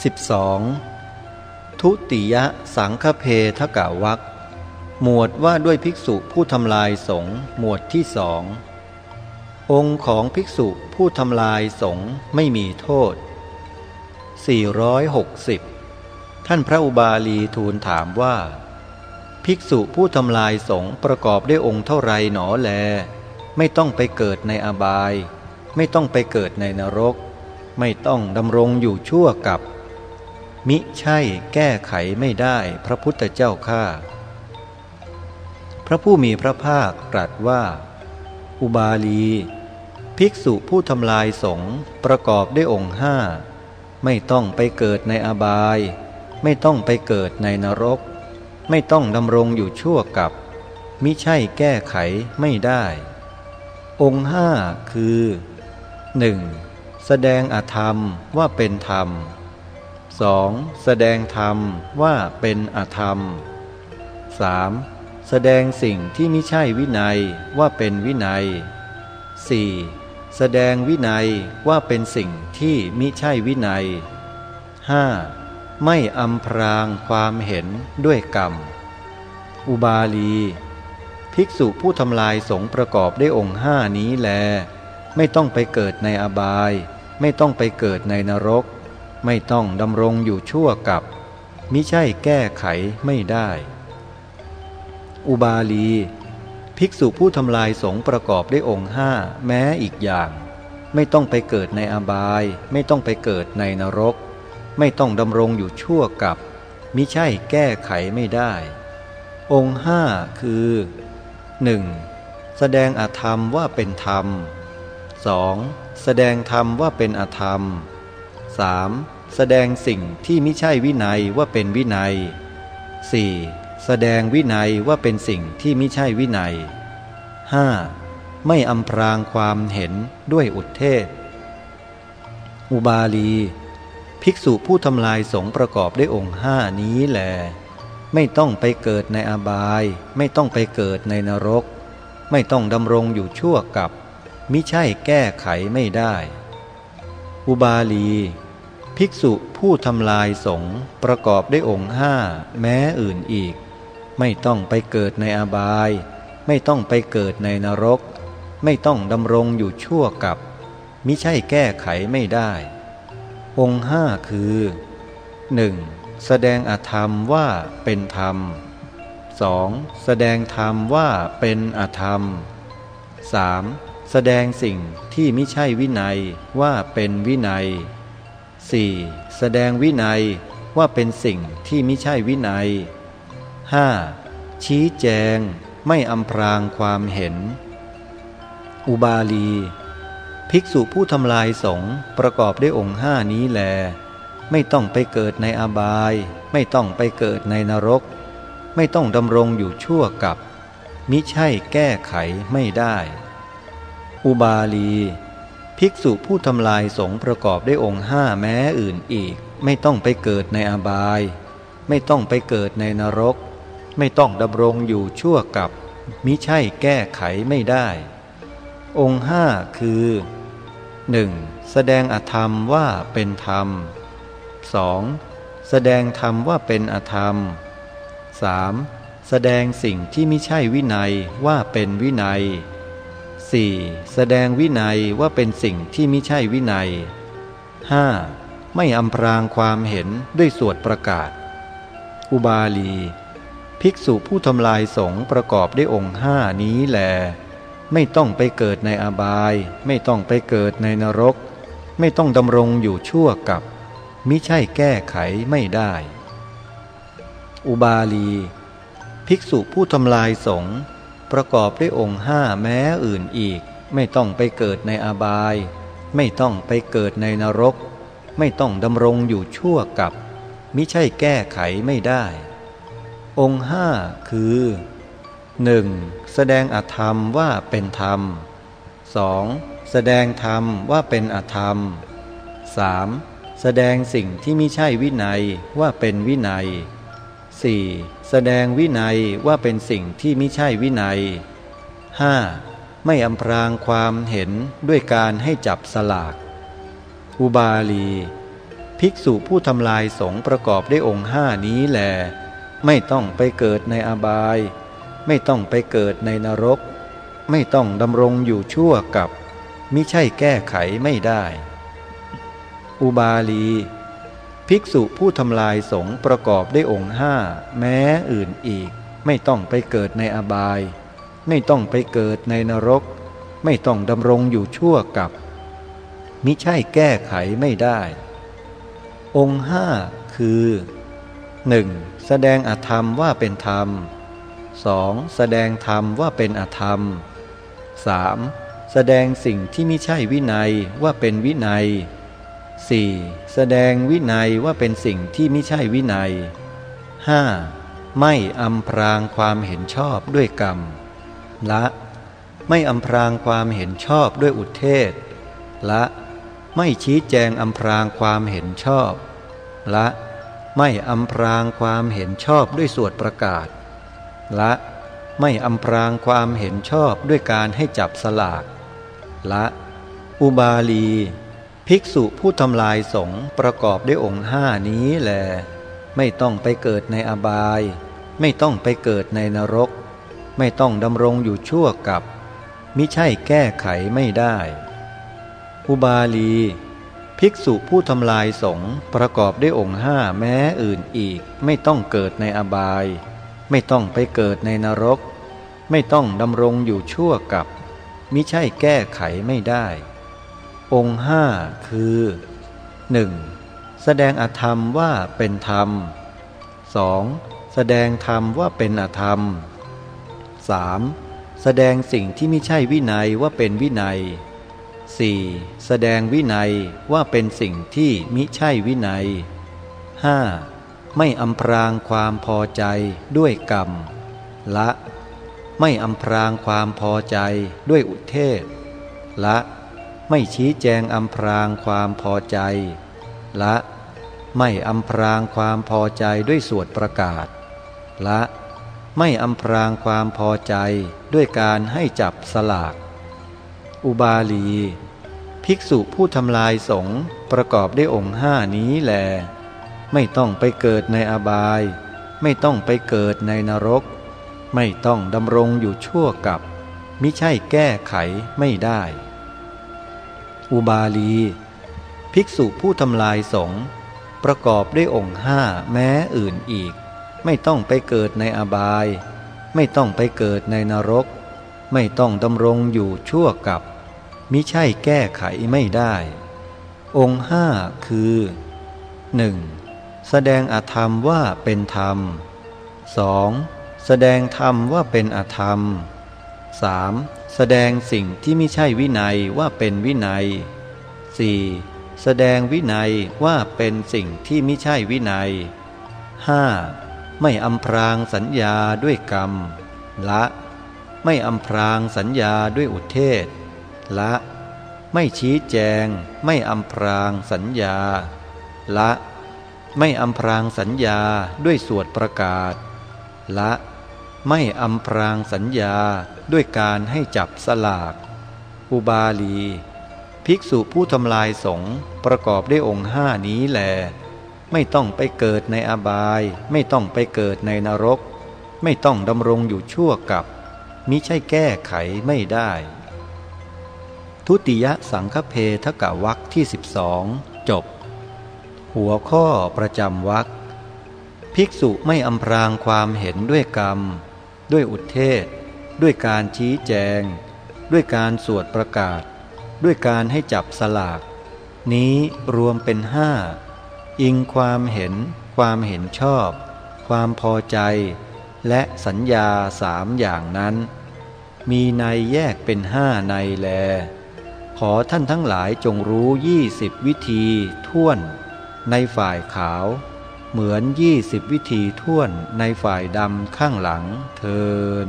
12. ทุติยสังฆเพทกะวักหมวดว่าด้วยภิกษุผู้ทำลายสงหมวดที่สององค์ของภิกษุผู้ทำลายสงไม่มีโทษ 460 ท่านพระอุบาลีทูลถามว่า ภิกษุผู้ทำลายสงประกอบด้วยองค์เท่าไรหนอแล ไม่ต้องไปเกิดในอบาย ไม่ต้องไปเกิดในนรก ไม่ต้องดำรงอยู่ชั่วกับ มิใช่แก้ไขไม่ได้พระพุทธเจ้าข้าพระผู้มีพระภาคตรัสว่า อุบาลี ภิกษุผู้ทำลายสงฆ์ประกอบด้วยองค์ห้าไม่ต้องไปเกิดในอบาย ไม่ต้องไปเกิดในนรก ไม่ต้องดำรงอยู่ชั่วกับ มิใช่แก้ไขไม่ได้ องค์ห้าคือ 1. แสดงอธรรมว่าเป็นธรรม 2. แสดงธรรมว่าเป็นอธรรม 3. แสดงสิ่งที่ไม่ใช่วินัยว่าเป็นวินัย 4. แสดงวินัยว่าเป็นสิ่งที่มิใช่วินัย 5. ไม่อำพรางความเห็นด้วยกรรม อุบาลี ภิกษุผู้ทำลายสงประกอบได้องค์ห้านี้แล ไม่ต้องไปเกิดในอบาย ไม่ต้องไปเกิดในนรก ไม่ต้องดำรงอยู่ชั่วกับ มิใช่แก้ไขไม่ได้ อุบาลี ภิกษุผู้ทำลายสงประกอบได้องค์ห้าแม้อีกอย่าง ไม่ต้องไปเกิดในอบาย ไม่ต้องไปเกิดในนรก ไม่ต้องดำรงอยู่ชั่วกับ มิใช่แก้ไขไม่ได้ องค์ห้าคือ 1. แสดงอธรรมว่าเป็นธรรม 2. แสดงธรรมว่าเป็นอธรรม 3. แสดงสิ่งที่ไม่ใช่วินัยว่าเป็นวินัย 4. แสดงวินัยว่าเป็นสิ่งที่ไม่ใช่วินัย 5. ไม่อำพรางความเห็นด้วยอุทเทศ อุบาลี ภิกษุผู้ทำลายสงประกอบด้วยองค์ห้านี้แลไม่ต้องไปเกิดในอบาย ไม่ต้องไปเกิดในนรก ไม่ต้องดำรงอยู่ชั่วกับ มิใช่แก้ไขไม่ได้ อุบาลี ภิกษุผู้ทำลายสงประกอบด้วยองค์ห้าแม้อื่นอีก ไม่ต้องไปเกิดในอบาย ไม่ต้องไปเกิดในนรก ไม่ต้องดำรงอยู่ชั่วกับ มิใช่แก้ไขไม่ได้ องค์ห้าคือ 1. แสดงอธรรมว่าเป็นธรรม 2. แสดงธรรมว่าเป็นอธรรม 3. แสดงสิ่งที่ไม่ใช่วินัยว่าเป็นวินัย 4. แสดงวินัยว่าเป็นสิ่งที่ไม่ใช่วินัย 5. ชี้แจงไม่อำพรางความเห็น อุบาลี ภิกษุผู้ทำลายสงประกอบด้วยองค์ห้านี้แล ไม่ต้องไปเกิดในอบาย ไม่ต้องไปเกิดในนรก ไม่ต้องดำรงอยู่ชั่วกับ มิใช่แก้ไขไม่ได้ อุบาลี ภิกษุผู้ทำลายสงประกอบด้วยองค์ห้าแม้อื่นอีก ไม่ต้องไปเกิดในอบาย ไม่ต้องไปเกิดในนรก ไม่ต้องดำรงอยู่ชั่วกับมิใช่แก้ไขไม่ได้ องค์ห้าคือ 1. แสดงอธรรมว่าเป็นธรรม 2. แสดงธรรมว่าเป็นอธรรม 3. แสดงสิ่งที่ไม่ใช่วินัยว่าเป็นวินัย 4. แสดงวินัยว่าเป็นสิ่งที่ไม่ใช่วินัย 5. ไม่อำพรางความเห็นด้วยสวดประกาศ อุบาลี ภิกษุผู้ทำลายสงประกอบด้วยองค์ห้านี้แล ไม่ต้องไปเกิดในอบาย ไม่ต้องไปเกิดในนรก ไม่ต้องดำรงอยู่ชั่วกับมิใช่แก้ไขไม่ได้ อุบาลี ภิกษุผู้ทำลายสง ประกอบด้วยองค์ห้าแม้อื่นอีก ไม่ต้องไปเกิดในอบาย ไม่ต้องไปเกิดในนรก ไม่ต้องดำรงอยู่ชั่วกับมิใช่แก้ไขไม่ได้ องค์ห้าคือ 1. แสดงอธรรมว่าเป็นธรรม 2. แสดงธรรมว่าเป็นอธรรม 3. แสดงสิ่งที่ไม่ใช่วินัยว่าเป็นวินัย 4. แสดงวินัยว่าเป็นสิ่งที่ไม่ใช่วินัย 5. ไม่อำพรางความเห็นด้วยการให้จับสลาก อุบาลี ภิกษุผู้ทำลายสงประกอบด้วยองค์ห้านี้แล ไม่ต้องไปเกิดในอบาย ไม่ต้องไปเกิดในนรก ไม่ต้องดำรงอยู่ชั่วกับ มิใช่แก้ไขไม่ได้ อุบาลี ภิกษุผู้ทำลายสงประกอบได้องค์ห้าแม้อื่นอีก ไม่ต้องไปเกิดในอบาย ไม่ต้องไปเกิดในนรก ไม่ต้องดำรงอยู่ชั่วกับ มิใช่แก้ไขไม่ได้ องค์ห้าคือ 1. แสดงอธรรมว่าเป็นธรรม 2. แสดงธรรมว่าเป็นอธรรม 3. แสดงสิ่งที่ไม่ใช่วินัยว่าเป็นวินัย 4. แสดงวินัยว่าเป็นสิ่งที่ไม่ใช่วินัย 5. ไม่อำพรางความเห็นชอบด้วยกรรม ละ ไม่อำพรางความเห็นชอบด้วยอุเทศ ละ ไม่ชี้แจงอำพรางความเห็นชอบ ละ ไม่อำพรางความเห็นชอบด้วยสวดประกาศ ละ ไม่อำพรางความเห็นชอบด้วยการให้จับสลาก ละ อุบาลี ภิกษุผู้ทำลายสงประกอบด้วยองค์ห้านี้แล ไม่ต้องไปเกิดในอบาย ไม่ต้องไปเกิดในนรก ไม่ต้องดำรงอยู่ชั่วกับมิใช่แก้ไขไม่ได้ อุบาลี ภิกษุผู้ทำลายสงประกอบด้วยองค์ห้าแม้อื่นอีก ไม่ต้องเกิดในอบาย ไม่ต้องไปเกิดในนรก ไม่ต้องดำรงอยู่ชั่วกับมิใช่แก้ไขไม่ได้ องค์ห้าคือ 1. แสดงอธรรมว่าเป็นธรรม 2. แสดงธรรมว่าเป็นอธรรม 3. แสดงสิ่งที่ไม่ใช่วินัยว่าเป็นวินัย 4. แสดงวินัยว่าเป็นสิ่งที่มิใช่วินัย 5. ไม่อำพรางความพอใจด้วยกรรม ละ ไม่อำพรางความพอใจด้วยอุเทศ ละ ไม่ชี้แจงอำพรางความพอใจ ละไม่อำพรางความพอใจด้วยสวดประกาศ ละไม่อำพรางความพอใจด้วยการให้จับสลาก อุบาลี ภิกษุผู้ทำลายสงประกอบด้วยองค์ห้านี้แล ไม่ต้องไปเกิดในอบาย ไม่ต้องไปเกิดในนรก ไม่ต้องดำรงอยู่ชั่วกับ มิใช่แก้ไขไม่ได้ อุบาลี ภิกษุผู้ทำลายสงฆ์ประกอบด้วยองค์ห้าแม้อื่นอีก ไม่ต้องไปเกิดในอบาย ไม่ต้องไปเกิดในนรก ไม่ต้องดำรงอยู่ชั่วกับมิใช่แก้ไขไม่ได้ องค์ห้าคือ 1. แสดงอธรรมว่าเป็นธรรม 2. แสดงธรรมว่าเป็นอธรรม 3. แสดงสิ่งที่ไม่ใช่วินัยว่าเป็นวินัย 4. แสดงวินัยว่าเป็นสิ่งที่ไม่ใช่วินัย 5. ไม่อำพรางสัญญาด้วยกรรม ละ ไม่อำพรางสัญญาด้วยอุเทศ ละ ไม่ชี้แจง ไม่อำพรางสัญญา ละ ไม่อำพรางสัญญาด้วยสวดประกาศ ละ ไม่อำพรางสัญญาด้วยการให้จับสลาก อุบาลี ภิกษุผู้ทำลายสงประกอบด้วยองค์ห้านี้แลไม่ต้องไปเกิดในอบาย ไม่ต้องไปเกิดในนรก ไม่ต้องดำรงอยู่ชั่วกับ มิใช่แก้ไขไม่ได้ ทุติยสังฆเพทกะวักที่12จบ หัวข้อประจำวักภิกษุไม่อำพรางความเห็นด้วยกรรม ด้วยอุเทศ ด้วยการชี้แจง ด้วยการสวดประกาศ ด้วยการให้จับสลาก นี้รวมเป็นห้าอิงความเห็น ความเห็นชอบ ความพอใจ และสัญญาสามอย่างนั้น มีในแยกเป็นห้าในแล ขอท่านทั้งหลายจงรู้ยี่สิบวิธีท่วน ในฝ่ายขาว เหมือนยี่สิบวิธีท่วนในฝ่ายดำข้างหลังเทิน